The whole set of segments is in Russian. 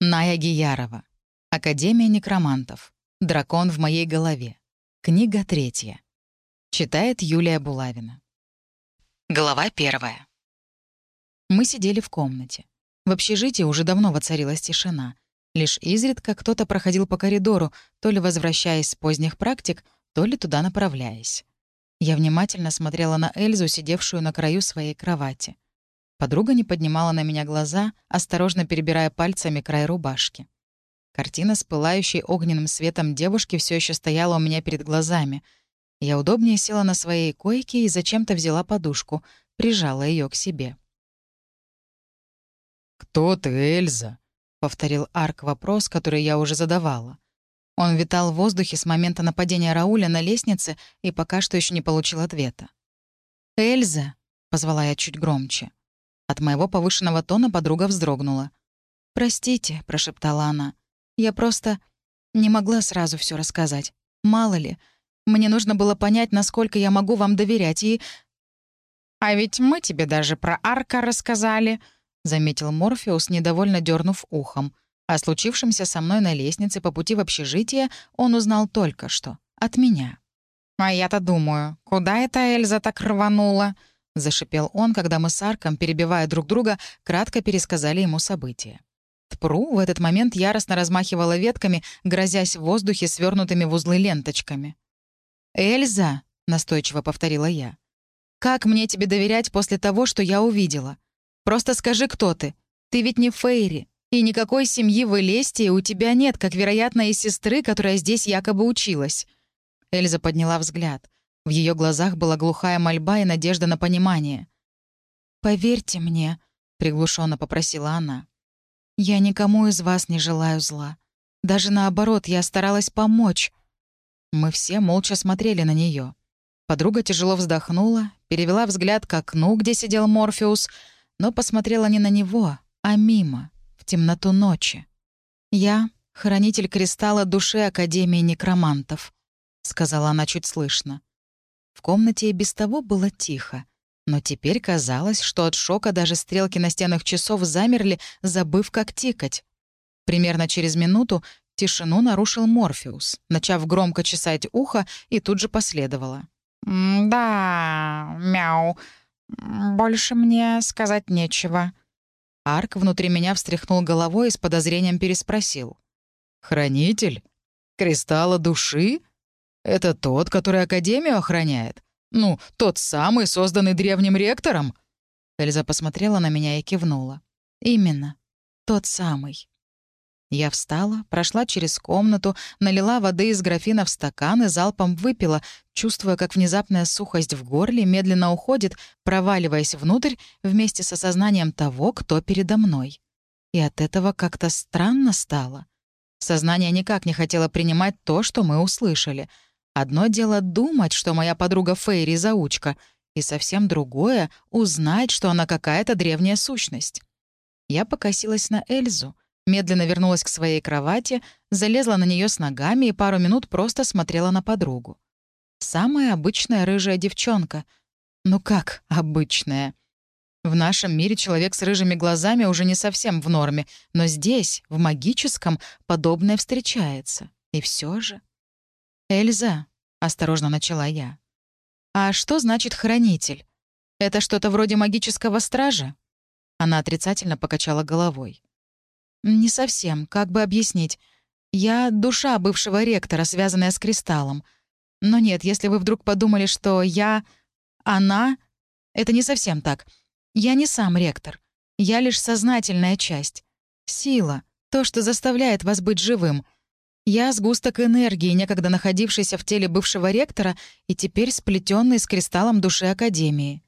Ная Гиярова. Академия некромантов. Дракон в моей голове. Книга третья. Читает Юлия Булавина. Глава первая. Мы сидели в комнате. В общежитии уже давно воцарилась тишина. Лишь изредка кто-то проходил по коридору, то ли возвращаясь с поздних практик, то ли туда направляясь. Я внимательно смотрела на Эльзу, сидевшую на краю своей кровати. Подруга не поднимала на меня глаза, осторожно перебирая пальцами край рубашки. Картина с пылающей огненным светом девушки все еще стояла у меня перед глазами. Я удобнее села на своей койке и зачем-то взяла подушку, прижала ее к себе. «Кто ты, Эльза?» — повторил Арк вопрос, который я уже задавала. Он витал в воздухе с момента нападения Рауля на лестнице и пока что еще не получил ответа. «Эльза!» — позвала я чуть громче. От моего повышенного тона подруга вздрогнула. «Простите», — прошептала она. «Я просто не могла сразу все рассказать. Мало ли. Мне нужно было понять, насколько я могу вам доверять, и...» «А ведь мы тебе даже про Арка рассказали», — заметил Морфеус, недовольно дернув ухом. О случившемся со мной на лестнице по пути в общежитие он узнал только что. От меня. «А я-то думаю, куда эта Эльза так рванула?» — зашипел он, когда мы с Арком, перебивая друг друга, кратко пересказали ему события. Тпру в этот момент яростно размахивала ветками, грозясь в воздухе свернутыми в узлы ленточками. «Эльза!» — настойчиво повторила я. «Как мне тебе доверять после того, что я увидела? Просто скажи, кто ты. Ты ведь не Фейри. И никакой семьи в Элестии у тебя нет, как, вероятно, и сестры, которая здесь якобы училась». Эльза подняла взгляд. В ее глазах была глухая мольба и надежда на понимание. «Поверьте мне», — приглушенно попросила она. «Я никому из вас не желаю зла. Даже наоборот, я старалась помочь». Мы все молча смотрели на нее. Подруга тяжело вздохнула, перевела взгляд к окну, где сидел Морфеус, но посмотрела не на него, а мимо темноту ночи. «Я — хранитель кристалла души Академии некромантов», — сказала она чуть слышно. В комнате и без того было тихо, но теперь казалось, что от шока даже стрелки настенных часов замерли, забыв, как тикать. Примерно через минуту тишину нарушил Морфеус, начав громко чесать ухо, и тут же последовало. «Да, мяу, больше мне сказать нечего», Арк внутри меня встряхнул головой и с подозрением переспросил. «Хранитель? Кристалла души? Это тот, который Академию охраняет? Ну, тот самый, созданный древним ректором?» Эльза посмотрела на меня и кивнула. «Именно. Тот самый». Я встала, прошла через комнату, налила воды из графина в стакан и залпом выпила, чувствуя, как внезапная сухость в горле медленно уходит, проваливаясь внутрь вместе с осознанием того, кто передо мной. И от этого как-то странно стало. Сознание никак не хотело принимать то, что мы услышали. Одно дело думать, что моя подруга Фейри — заучка, и совсем другое — узнать, что она какая-то древняя сущность. Я покосилась на Эльзу — медленно вернулась к своей кровати, залезла на нее с ногами и пару минут просто смотрела на подругу. Самая обычная рыжая девчонка. Ну как обычная? В нашем мире человек с рыжими глазами уже не совсем в норме, но здесь, в магическом, подобное встречается. И все же... «Эльза», — осторожно начала я. «А что значит хранитель? Это что-то вроде магического стража?» Она отрицательно покачала головой. «Не совсем. Как бы объяснить? Я — душа бывшего ректора, связанная с кристаллом. Но нет, если вы вдруг подумали, что я... она... Это не совсем так. Я не сам ректор. Я лишь сознательная часть. Сила. То, что заставляет вас быть живым. Я — сгусток энергии, некогда находившийся в теле бывшего ректора и теперь сплетенный с кристаллом души Академии.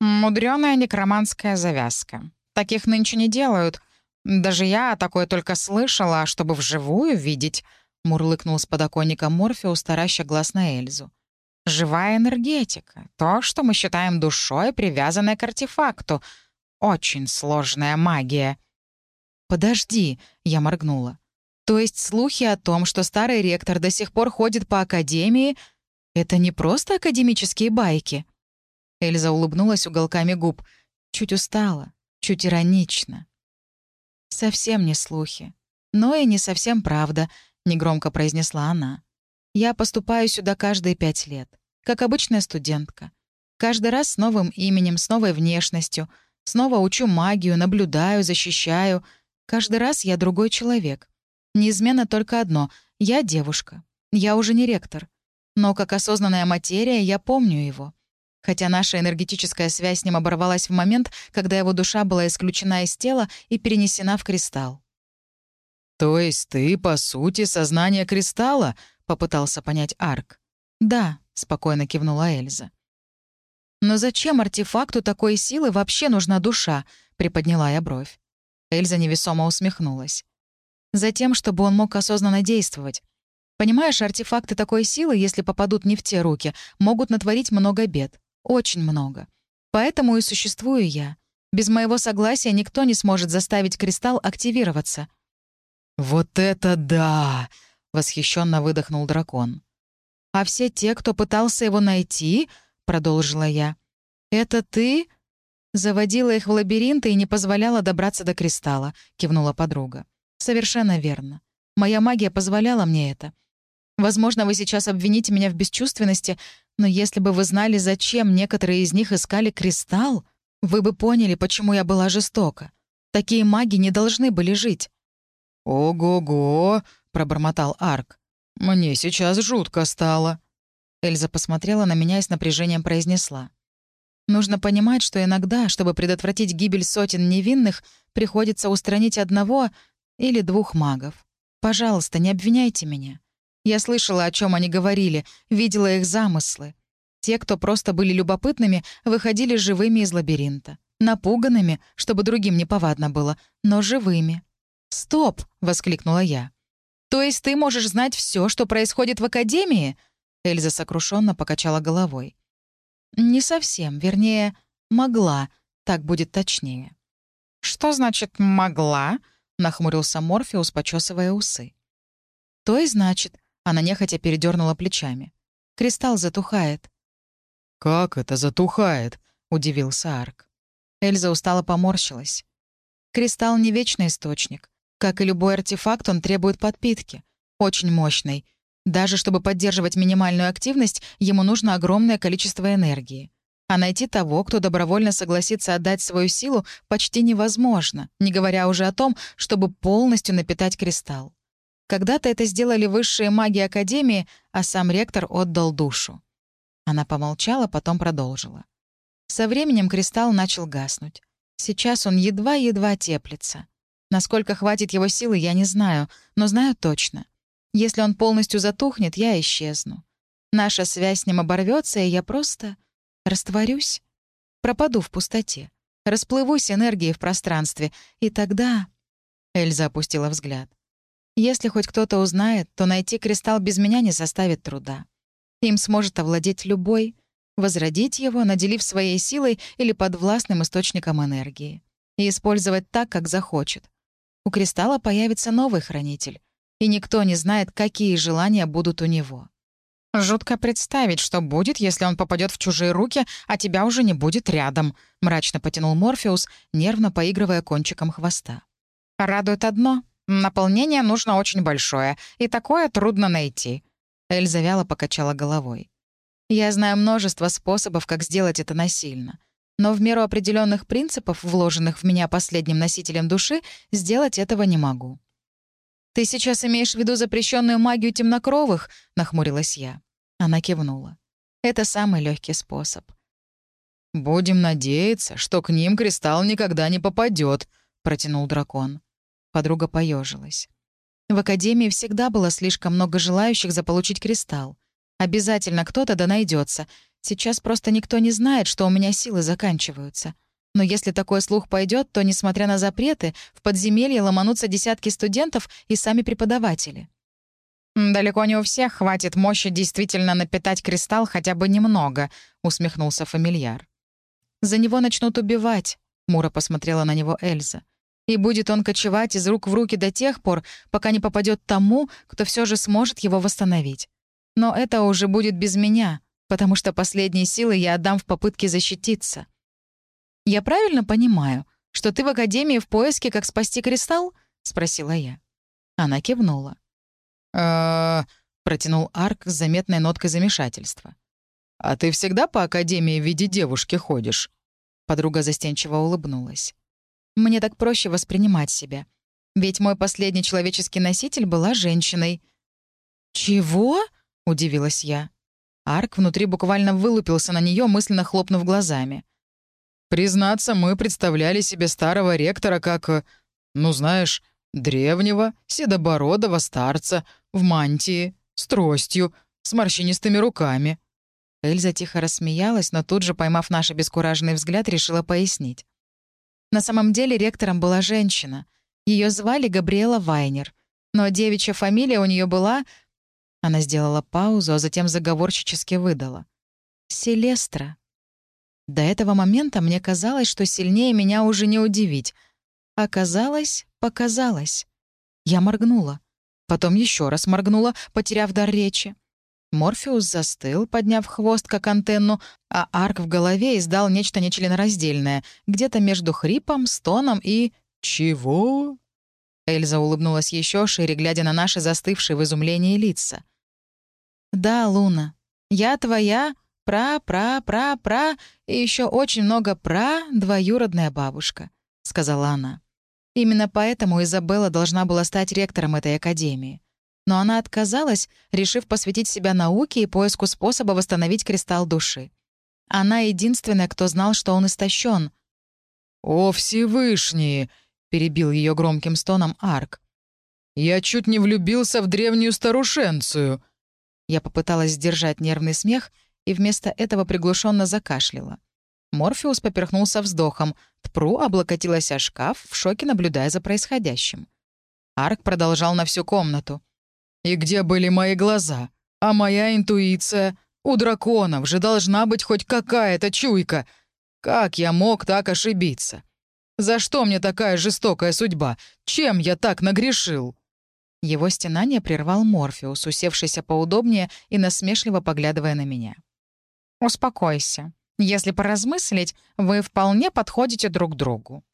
Мудрёная некроманская завязка. Таких нынче не делают — «Даже я такое только слышала, чтобы вживую видеть», — мурлыкнул с подоконника Морфеус, тараща глаз на Эльзу. «Живая энергетика. То, что мы считаем душой, привязанной к артефакту. Очень сложная магия». «Подожди», — я моргнула. «То есть слухи о том, что старый ректор до сих пор ходит по академии, это не просто академические байки?» Эльза улыбнулась уголками губ. Чуть устала, чуть иронично. «Совсем не слухи. Но и не совсем правда», — негромко произнесла она. «Я поступаю сюда каждые пять лет, как обычная студентка. Каждый раз с новым именем, с новой внешностью. Снова учу магию, наблюдаю, защищаю. Каждый раз я другой человек. Неизменно только одно — я девушка. Я уже не ректор. Но как осознанная материя я помню его. Хотя наша энергетическая связь с ним оборвалась в момент, когда его душа была исключена из тела и перенесена в кристалл. «То есть ты, по сути, сознание кристалла?» — попытался понять Арк. «Да», — спокойно кивнула Эльза. «Но зачем артефакту такой силы вообще нужна душа?» — приподняла я бровь. Эльза невесомо усмехнулась. «Затем, чтобы он мог осознанно действовать. Понимаешь, артефакты такой силы, если попадут не в те руки, могут натворить много бед. Очень много. Поэтому и существую я. Без моего согласия никто не сможет заставить кристалл активироваться». «Вот это да!» — восхищенно выдохнул дракон. «А все те, кто пытался его найти, — продолжила я, — это ты?» «Заводила их в лабиринты и не позволяла добраться до кристалла», — кивнула подруга. «Совершенно верно. Моя магия позволяла мне это. Возможно, вы сейчас обвините меня в бесчувственности, но если бы вы знали, зачем некоторые из них искали кристалл, вы бы поняли, почему я была жестока. Такие маги не должны были жить». «Ого-го!» — пробормотал Арк. «Мне сейчас жутко стало». Эльза посмотрела на меня и с напряжением произнесла. «Нужно понимать, что иногда, чтобы предотвратить гибель сотен невинных, приходится устранить одного или двух магов. Пожалуйста, не обвиняйте меня. Я слышала, о чем они говорили, видела их замыслы. Те, кто просто были любопытными, выходили живыми из лабиринта. Напуганными, чтобы другим неповадно было, но живыми. «Стоп!» — воскликнула я. «То есть ты можешь знать все, что происходит в Академии?» Эльза сокрушенно покачала головой. «Не совсем, вернее, могла, так будет точнее». «Что значит «могла»?» — нахмурился Морфеус, почесывая усы. «То и значит, она нехотя передернула плечами. «Кристалл затухает». «Как это затухает?» — удивился Арк. Эльза устало поморщилась. «Кристалл — не вечный источник. Как и любой артефакт, он требует подпитки. Очень мощной. Даже чтобы поддерживать минимальную активность, ему нужно огромное количество энергии. А найти того, кто добровольно согласится отдать свою силу, почти невозможно, не говоря уже о том, чтобы полностью напитать кристалл. Когда-то это сделали высшие маги Академии, а сам ректор отдал душу. Она помолчала, потом продолжила. Со временем кристалл начал гаснуть. Сейчас он едва-едва теплится. Насколько хватит его силы, я не знаю, но знаю точно. Если он полностью затухнет, я исчезну. Наша связь с ним оборвется, и я просто растворюсь. Пропаду в пустоте. Расплывусь энергией в пространстве. И тогда... Эльза опустила взгляд. Если хоть кто-то узнает, то найти кристалл без меня не составит труда. Им сможет овладеть любой, возродить его, наделив своей силой или подвластным источником энергии. И использовать так, как захочет. У кристалла появится новый хранитель, и никто не знает, какие желания будут у него. «Жутко представить, что будет, если он попадет в чужие руки, а тебя уже не будет рядом», — мрачно потянул Морфеус, нервно поигрывая кончиком хвоста. «Радует одно. Наполнение нужно очень большое, и такое трудно найти». Эльза вяло покачала головой. «Я знаю множество способов, как сделать это насильно. Но в меру определенных принципов, вложенных в меня последним носителем души, сделать этого не могу». «Ты сейчас имеешь в виду запрещенную магию темнокровых?» — нахмурилась я. Она кивнула. «Это самый легкий способ». «Будем надеяться, что к ним кристалл никогда не попадет, протянул дракон. Подруга поежилась. В Академии всегда было слишком много желающих заполучить кристалл. Обязательно кто-то да найдется. Сейчас просто никто не знает, что у меня силы заканчиваются. Но если такой слух пойдет, то, несмотря на запреты, в подземелье ломанутся десятки студентов и сами преподаватели. «Далеко не у всех хватит мощи действительно напитать кристалл хотя бы немного», — усмехнулся фамильяр. «За него начнут убивать», — Мура посмотрела на него Эльза. И будет он кочевать из рук в руки до тех пор, пока не попадет тому, кто все же сможет его восстановить. Но это уже будет без меня, потому что последние силы я отдам в попытке защититься. Я правильно понимаю? Что ты в Академии в поиске, как спасти кристалл?» — спросила я. Она кивнула. «А...» — протянул Арк с заметной ноткой замешательства. «А ты всегда по Академии в виде девушки ходишь?» Подруга застенчиво улыбнулась. «Мне так проще воспринимать себя. Ведь мой последний человеческий носитель была женщиной». «Чего?» — удивилась я. Арк внутри буквально вылупился на нее, мысленно хлопнув глазами. «Признаться, мы представляли себе старого ректора как, э, ну знаешь, древнего, седобородого старца, в мантии, с тростью, с морщинистыми руками». Эльза тихо рассмеялась, но тут же, поймав наш обескураженный взгляд, решила пояснить. На самом деле ректором была женщина. Ее звали Габриэла Вайнер. Но девичья фамилия у нее была она сделала паузу, а затем заговорщически выдала. «Селестра». До этого момента мне казалось, что сильнее меня уже не удивить. Оказалось, показалось. Я моргнула. Потом еще раз моргнула, потеряв дар речи. Морфеус застыл, подняв хвост, как антенну, а арк в голове издал нечто нечленораздельное, где-то между хрипом, стоном и... «Чего?» Эльза улыбнулась еще шире, глядя на наши застывшие в изумлении лица. «Да, Луна, я твоя пра-пра-пра-пра и еще очень много пра двоюродная бабушка», — сказала она. Именно поэтому Изабелла должна была стать ректором этой академии. Но она отказалась, решив посвятить себя науке и поиску способа восстановить кристалл души. Она единственная, кто знал, что он истощен. «О, Всевышний!» — перебил ее громким стоном Арк. «Я чуть не влюбился в древнюю старушенцию. Я попыталась сдержать нервный смех и вместо этого приглушенно закашляла. Морфеус поперхнулся вздохом, Тпру облокотилась о шкаф, в шоке наблюдая за происходящим. Арк продолжал на всю комнату. «И где были мои глаза? А моя интуиция? У драконов же должна быть хоть какая-то чуйка. Как я мог так ошибиться? За что мне такая жестокая судьба? Чем я так нагрешил?» Его стенание прервал Морфеус, усевшийся поудобнее и насмешливо поглядывая на меня. «Успокойся. Если поразмыслить, вы вполне подходите друг другу.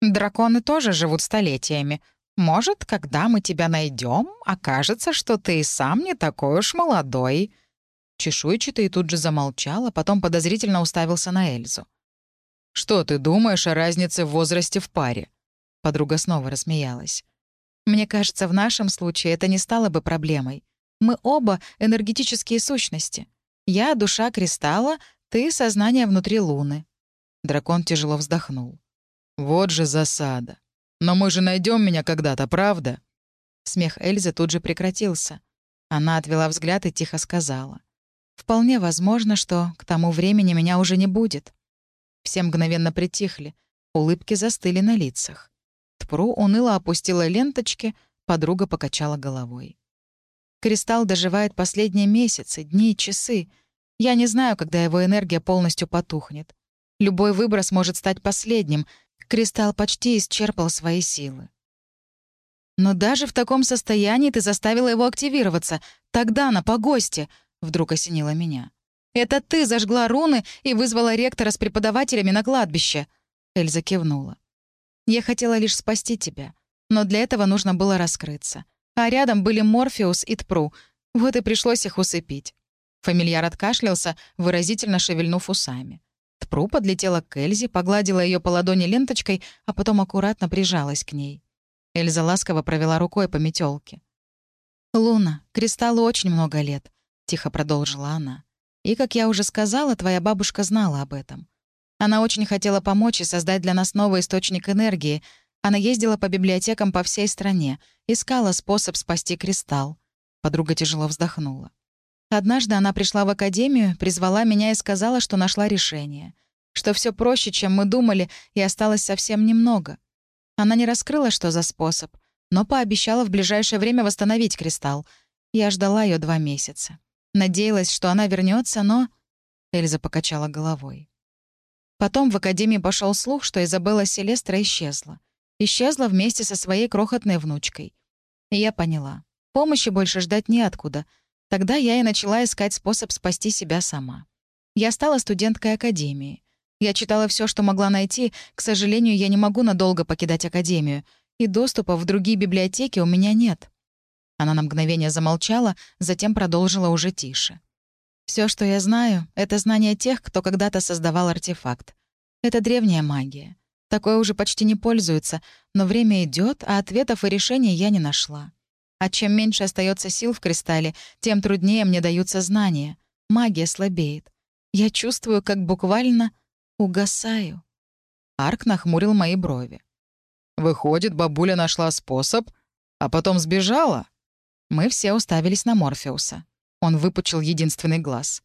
Драконы тоже живут столетиями. Может, когда мы тебя найдем, окажется, что ты и сам не такой уж молодой». Чешуйчатый тут же замолчал, а потом подозрительно уставился на Эльзу. «Что ты думаешь о разнице в возрасте в паре?» Подруга снова рассмеялась. Мне кажется, в нашем случае это не стало бы проблемой. Мы оба энергетические сущности. Я — душа кристалла, ты — сознание внутри луны». Дракон тяжело вздохнул. «Вот же засада. Но мы же найдем меня когда-то, правда?» Смех Эльзы тут же прекратился. Она отвела взгляд и тихо сказала. «Вполне возможно, что к тому времени меня уже не будет». Все мгновенно притихли, улыбки застыли на лицах. Тпру уныло опустила ленточки, подруга покачала головой. Кристалл доживает последние месяцы, дни, часы. Я не знаю, когда его энергия полностью потухнет. Любой выброс может стать последним. Кристалл почти исчерпал свои силы. Но даже в таком состоянии ты заставила его активироваться. Тогда, на погосте, вдруг осенило меня. Это ты зажгла руны и вызвала ректора с преподавателями на кладбище. Эльза кивнула. Я хотела лишь спасти тебя. Но для этого нужно было раскрыться. А рядом были Морфеус и Тпру. Вот и пришлось их усыпить. Фамильяр откашлялся, выразительно шевельнув усами. Тпру подлетела к Эльзе, погладила ее по ладони ленточкой, а потом аккуратно прижалась к ней. Эльза ласково провела рукой по метелке. «Луна, кристаллу очень много лет», — тихо продолжила она. «И, как я уже сказала, твоя бабушка знала об этом. Она очень хотела помочь и создать для нас новый источник энергии. Она ездила по библиотекам по всей стране, искала способ спасти кристалл. Подруга тяжело вздохнула. Однажды она пришла в академию, призвала меня и сказала, что нашла решение. Что все проще, чем мы думали, и осталось совсем немного. Она не раскрыла, что за способ, но пообещала в ближайшее время восстановить кристалл. Я ждала ее два месяца. Надеялась, что она вернется, но... Эльза покачала головой. Потом в Академии пошел слух, что Изабелла Селестра исчезла. Исчезла вместе со своей крохотной внучкой. И я поняла. Помощи больше ждать неоткуда. Тогда я и начала искать способ спасти себя сама. Я стала студенткой Академии. Я читала все, что могла найти. К сожалению, я не могу надолго покидать Академию. И доступа в другие библиотеки у меня нет». Она на мгновение замолчала, затем продолжила уже тише. Все, что я знаю, — это знание тех, кто когда-то создавал артефакт. Это древняя магия. Такое уже почти не пользуется, но время идет, а ответов и решений я не нашла. А чем меньше остается сил в кристалле, тем труднее мне даются знания. Магия слабеет. Я чувствую, как буквально угасаю. Арк нахмурил мои брови. «Выходит, бабуля нашла способ, а потом сбежала?» Мы все уставились на Морфеуса. Он выпучил единственный глаз.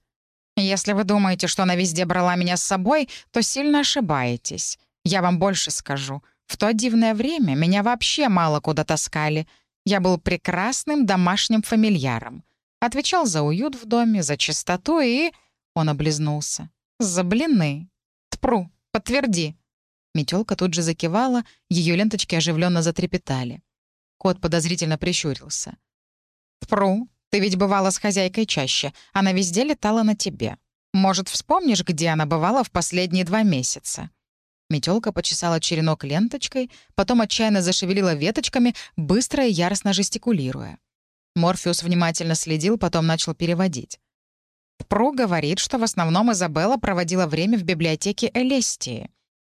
«Если вы думаете, что она везде брала меня с собой, то сильно ошибаетесь. Я вам больше скажу. В то дивное время меня вообще мало куда таскали. Я был прекрасным домашним фамильяром. Отвечал за уют в доме, за чистоту и...» Он облизнулся. «За блины. Тпру, подтверди». Метелка тут же закивала, ее ленточки оживленно затрепетали. Кот подозрительно прищурился. «Тпру, ты ведь бывала с хозяйкой чаще. Она везде летала на тебе. Может, вспомнишь, где она бывала в последние два месяца?» Метелка почесала черенок ленточкой, потом отчаянно зашевелила веточками, быстро и яростно жестикулируя. Морфеус внимательно следил, потом начал переводить. Пру говорит, что в основном Изабелла проводила время в библиотеке Элестии.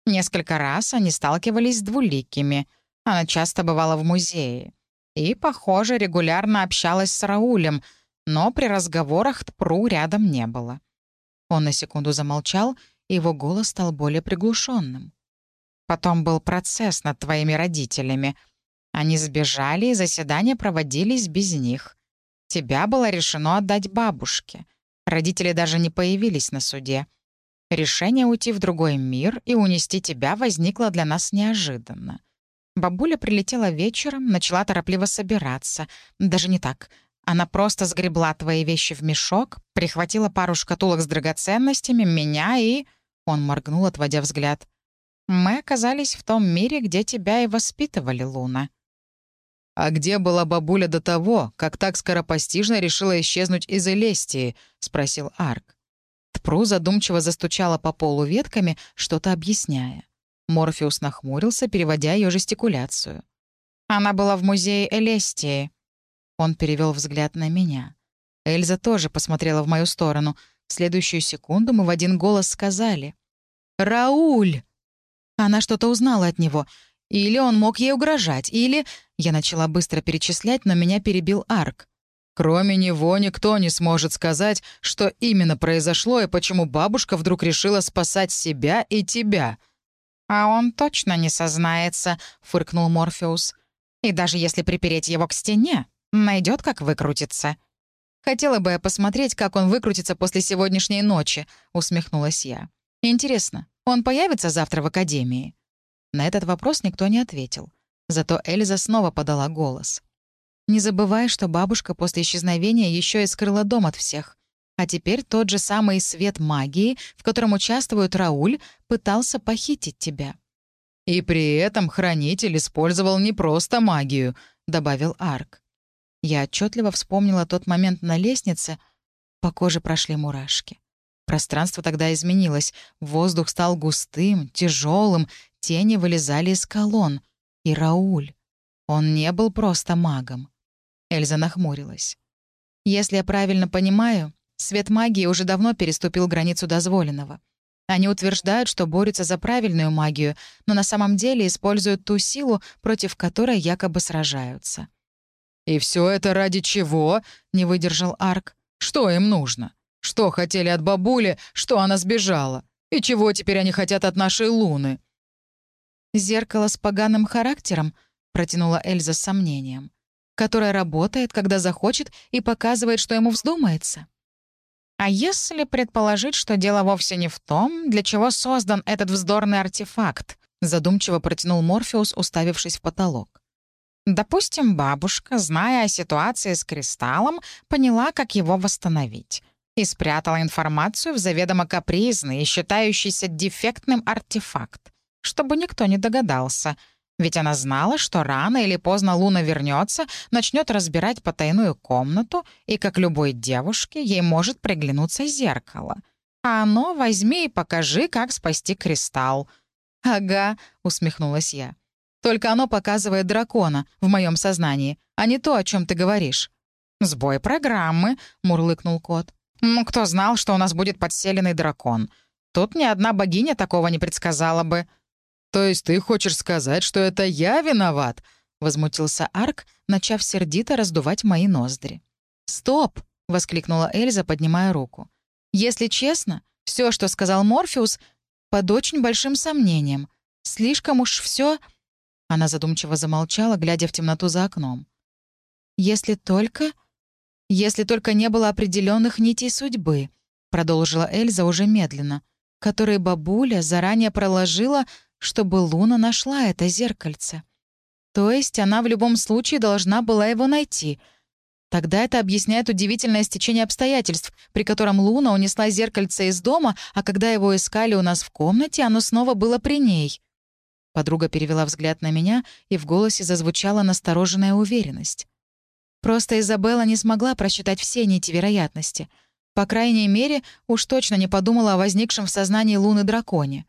Несколько раз они сталкивались с двуликими. Она часто бывала в музее. И, похоже, регулярно общалась с Раулем, но при разговорах Тпру рядом не было. Он на секунду замолчал, его голос стал более приглушенным. «Потом был процесс над твоими родителями. Они сбежали, и заседания проводились без них. Тебя было решено отдать бабушке. Родители даже не появились на суде. Решение уйти в другой мир и унести тебя возникло для нас неожиданно. Бабуля прилетела вечером, начала торопливо собираться. Даже не так. Она просто сгребла твои вещи в мешок, прихватила пару шкатулок с драгоценностями, меня и... Он моргнул, отводя взгляд. «Мы оказались в том мире, где тебя и воспитывали, Луна». «А где была бабуля до того, как так скоропостижно решила исчезнуть из Элестии?» — спросил Арк. Тпру задумчиво застучала по полу ветками, что-то объясняя. Морфеус нахмурился, переводя ее жестикуляцию. «Она была в музее Элестии». Он перевел взгляд на меня. Эльза тоже посмотрела в мою сторону. В следующую секунду мы в один голос сказали. «Рауль!» Она что-то узнала от него. Или он мог ей угрожать, или... Я начала быстро перечислять, но меня перебил Арк. Кроме него никто не сможет сказать, что именно произошло и почему бабушка вдруг решила спасать себя и тебя. «А он точно не сознается», — фыркнул Морфеус. «И даже если припереть его к стене, найдет, как выкрутиться». «Хотела бы я посмотреть, как он выкрутится после сегодняшней ночи», — усмехнулась я. «Интересно, он появится завтра в Академии?» На этот вопрос никто не ответил. Зато Эльза снова подала голос. «Не забывай, что бабушка после исчезновения еще и скрыла дом от всех. А теперь тот же самый свет магии, в котором участвует Рауль, пытался похитить тебя». «И при этом хранитель использовал не просто магию», — добавил Арк. Я отчетливо вспомнила тот момент на лестнице. По коже прошли мурашки. Пространство тогда изменилось. Воздух стал густым, тяжелым, тени вылезали из колонн. И Рауль. Он не был просто магом. Эльза нахмурилась. «Если я правильно понимаю, Свет магии уже давно переступил границу дозволенного. Они утверждают, что борются за правильную магию, но на самом деле используют ту силу, против которой якобы сражаются. «И все это ради чего?» — не выдержал Арк. «Что им нужно? Что хотели от бабули, что она сбежала? И чего теперь они хотят от нашей Луны?» «Зеркало с поганым характером», — протянула Эльза с сомнением, «которое работает, когда захочет, и показывает, что ему вздумается». А если предположить, что дело вовсе не в том, для чего создан этот вздорный артефакт, задумчиво протянул Морфеус, уставившись в потолок. Допустим, бабушка, зная о ситуации с кристаллом, поняла, как его восстановить и спрятала информацию в заведомо капризный и считающийся дефектным артефакт, чтобы никто не догадался — ведь она знала, что рано или поздно Луна вернется, начнет разбирать потайную комнату, и, как любой девушке, ей может приглянуться зеркало. А ну, возьми и покажи, как спасти кристалл». «Ага», — усмехнулась я. «Только оно показывает дракона в моем сознании, а не то, о чем ты говоришь». «Сбой программы», — мурлыкнул кот. «Ну, кто знал, что у нас будет подселенный дракон? Тут ни одна богиня такого не предсказала бы». «То есть ты хочешь сказать, что это я виноват?» — возмутился Арк, начав сердито раздувать мои ноздри. «Стоп!» — воскликнула Эльза, поднимая руку. «Если честно, все, что сказал Морфеус, под очень большим сомнением. Слишком уж все. Она задумчиво замолчала, глядя в темноту за окном. «Если только...» «Если только не было определенных нитей судьбы», — продолжила Эльза уже медленно, которые бабуля заранее проложила, чтобы Луна нашла это зеркальце. То есть она в любом случае должна была его найти. Тогда это объясняет удивительное стечение обстоятельств, при котором Луна унесла зеркальце из дома, а когда его искали у нас в комнате, оно снова было при ней. Подруга перевела взгляд на меня, и в голосе зазвучала настороженная уверенность. Просто Изабелла не смогла просчитать все нити вероятности. По крайней мере, уж точно не подумала о возникшем в сознании Луны драконе.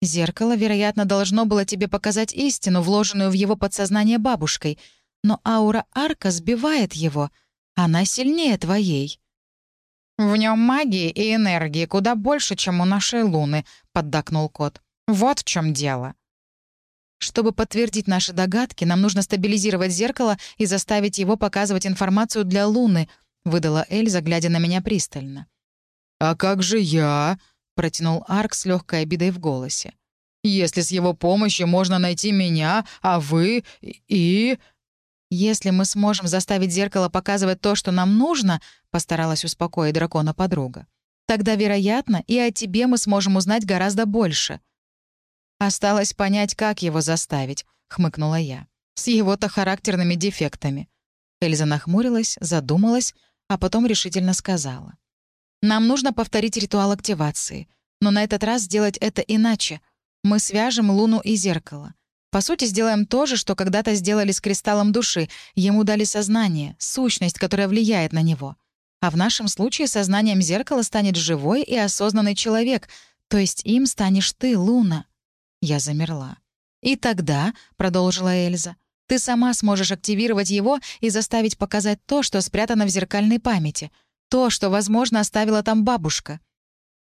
Зеркало, вероятно, должно было тебе показать истину, вложенную в его подсознание бабушкой, но аура арка сбивает его. Она сильнее твоей. «В нем магии и энергии куда больше, чем у нашей Луны», — поддакнул кот. «Вот в чем дело». Чтобы подтвердить наши догадки, нам нужно стабилизировать зеркало и заставить его показывать информацию для Луны», — выдала Эльза, глядя на меня пристально. «А как же я?» — протянул Арк с легкой обидой в голосе. «Если с его помощью можно найти меня, а вы и...» «Если мы сможем заставить зеркало показывать то, что нам нужно», — постаралась успокоить дракона подруга, «тогда, вероятно, и о тебе мы сможем узнать гораздо больше». «Осталось понять, как его заставить», — хмыкнула я. «С его-то характерными дефектами». Эльза нахмурилась, задумалась, а потом решительно сказала. Нам нужно повторить ритуал активации. Но на этот раз сделать это иначе. Мы свяжем Луну и зеркало. По сути, сделаем то же, что когда-то сделали с кристаллом души. Ему дали сознание, сущность, которая влияет на него. А в нашем случае сознанием зеркала станет живой и осознанный человек, то есть им станешь ты, Луна. Я замерла. «И тогда», — продолжила Эльза, — «ты сама сможешь активировать его и заставить показать то, что спрятано в зеркальной памяти — то, что, возможно, оставила там бабушка.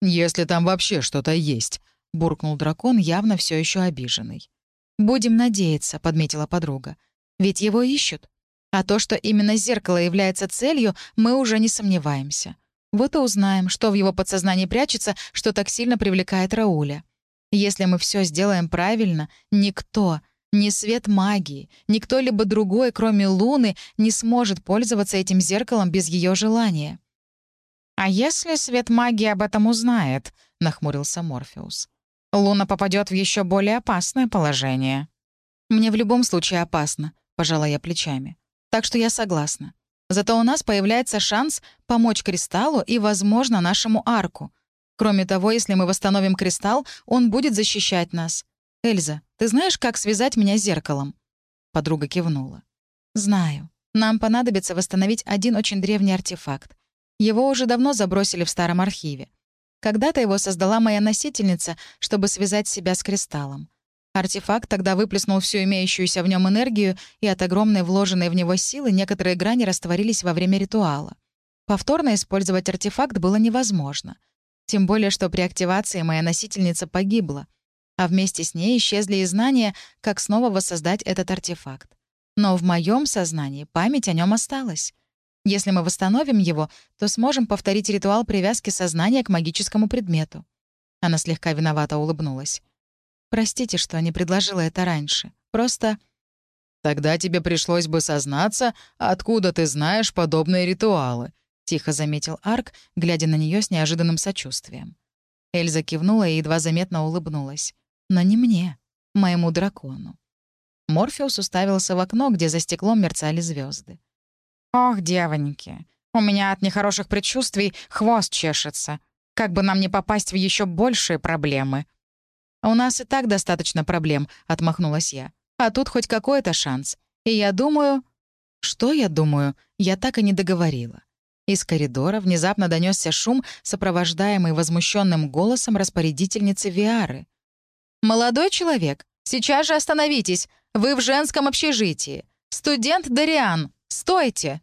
«Если там вообще что-то есть», — буркнул дракон, явно все еще обиженный. «Будем надеяться», — подметила подруга. «Ведь его ищут. А то, что именно зеркало является целью, мы уже не сомневаемся. Вот и узнаем, что в его подсознании прячется, что так сильно привлекает Рауля. Если мы все сделаем правильно, никто, ни свет магии, ни кто-либо другой, кроме Луны, не сможет пользоваться этим зеркалом без ее желания. «А если свет магии об этом узнает?» — нахмурился Морфеус. «Луна попадет в еще более опасное положение». «Мне в любом случае опасно», — пожала я плечами. «Так что я согласна. Зато у нас появляется шанс помочь Кристаллу и, возможно, нашему арку. Кроме того, если мы восстановим Кристалл, он будет защищать нас. Эльза, ты знаешь, как связать меня с зеркалом?» Подруга кивнула. «Знаю. Нам понадобится восстановить один очень древний артефакт. Его уже давно забросили в старом архиве. Когда-то его создала моя носительница, чтобы связать себя с кристаллом. Артефакт тогда выплеснул всю имеющуюся в нем энергию, и от огромной вложенной в него силы некоторые грани растворились во время ритуала. Повторно использовать артефакт было невозможно. Тем более, что при активации моя носительница погибла, а вместе с ней исчезли и знания, как снова воссоздать этот артефакт. Но в моем сознании память о нем осталась. Если мы восстановим его, то сможем повторить ритуал привязки сознания к магическому предмету». Она слегка виновато улыбнулась. «Простите, что не предложила это раньше. Просто...» «Тогда тебе пришлось бы сознаться, откуда ты знаешь подобные ритуалы», — тихо заметил Арк, глядя на нее с неожиданным сочувствием. Эльза кивнула и едва заметно улыбнулась. «Но не мне, моему дракону». Морфеус уставился в окно, где за стеклом мерцали звезды. «Ох, девоньки, у меня от нехороших предчувствий хвост чешется. Как бы нам не попасть в еще большие проблемы». «У нас и так достаточно проблем», — отмахнулась я. «А тут хоть какой-то шанс. И я думаю...» «Что я думаю?» Я так и не договорила. Из коридора внезапно донесся шум, сопровождаемый возмущенным голосом распорядительницы Виары. «Молодой человек, сейчас же остановитесь! Вы в женском общежитии! Студент Дариан, стойте!»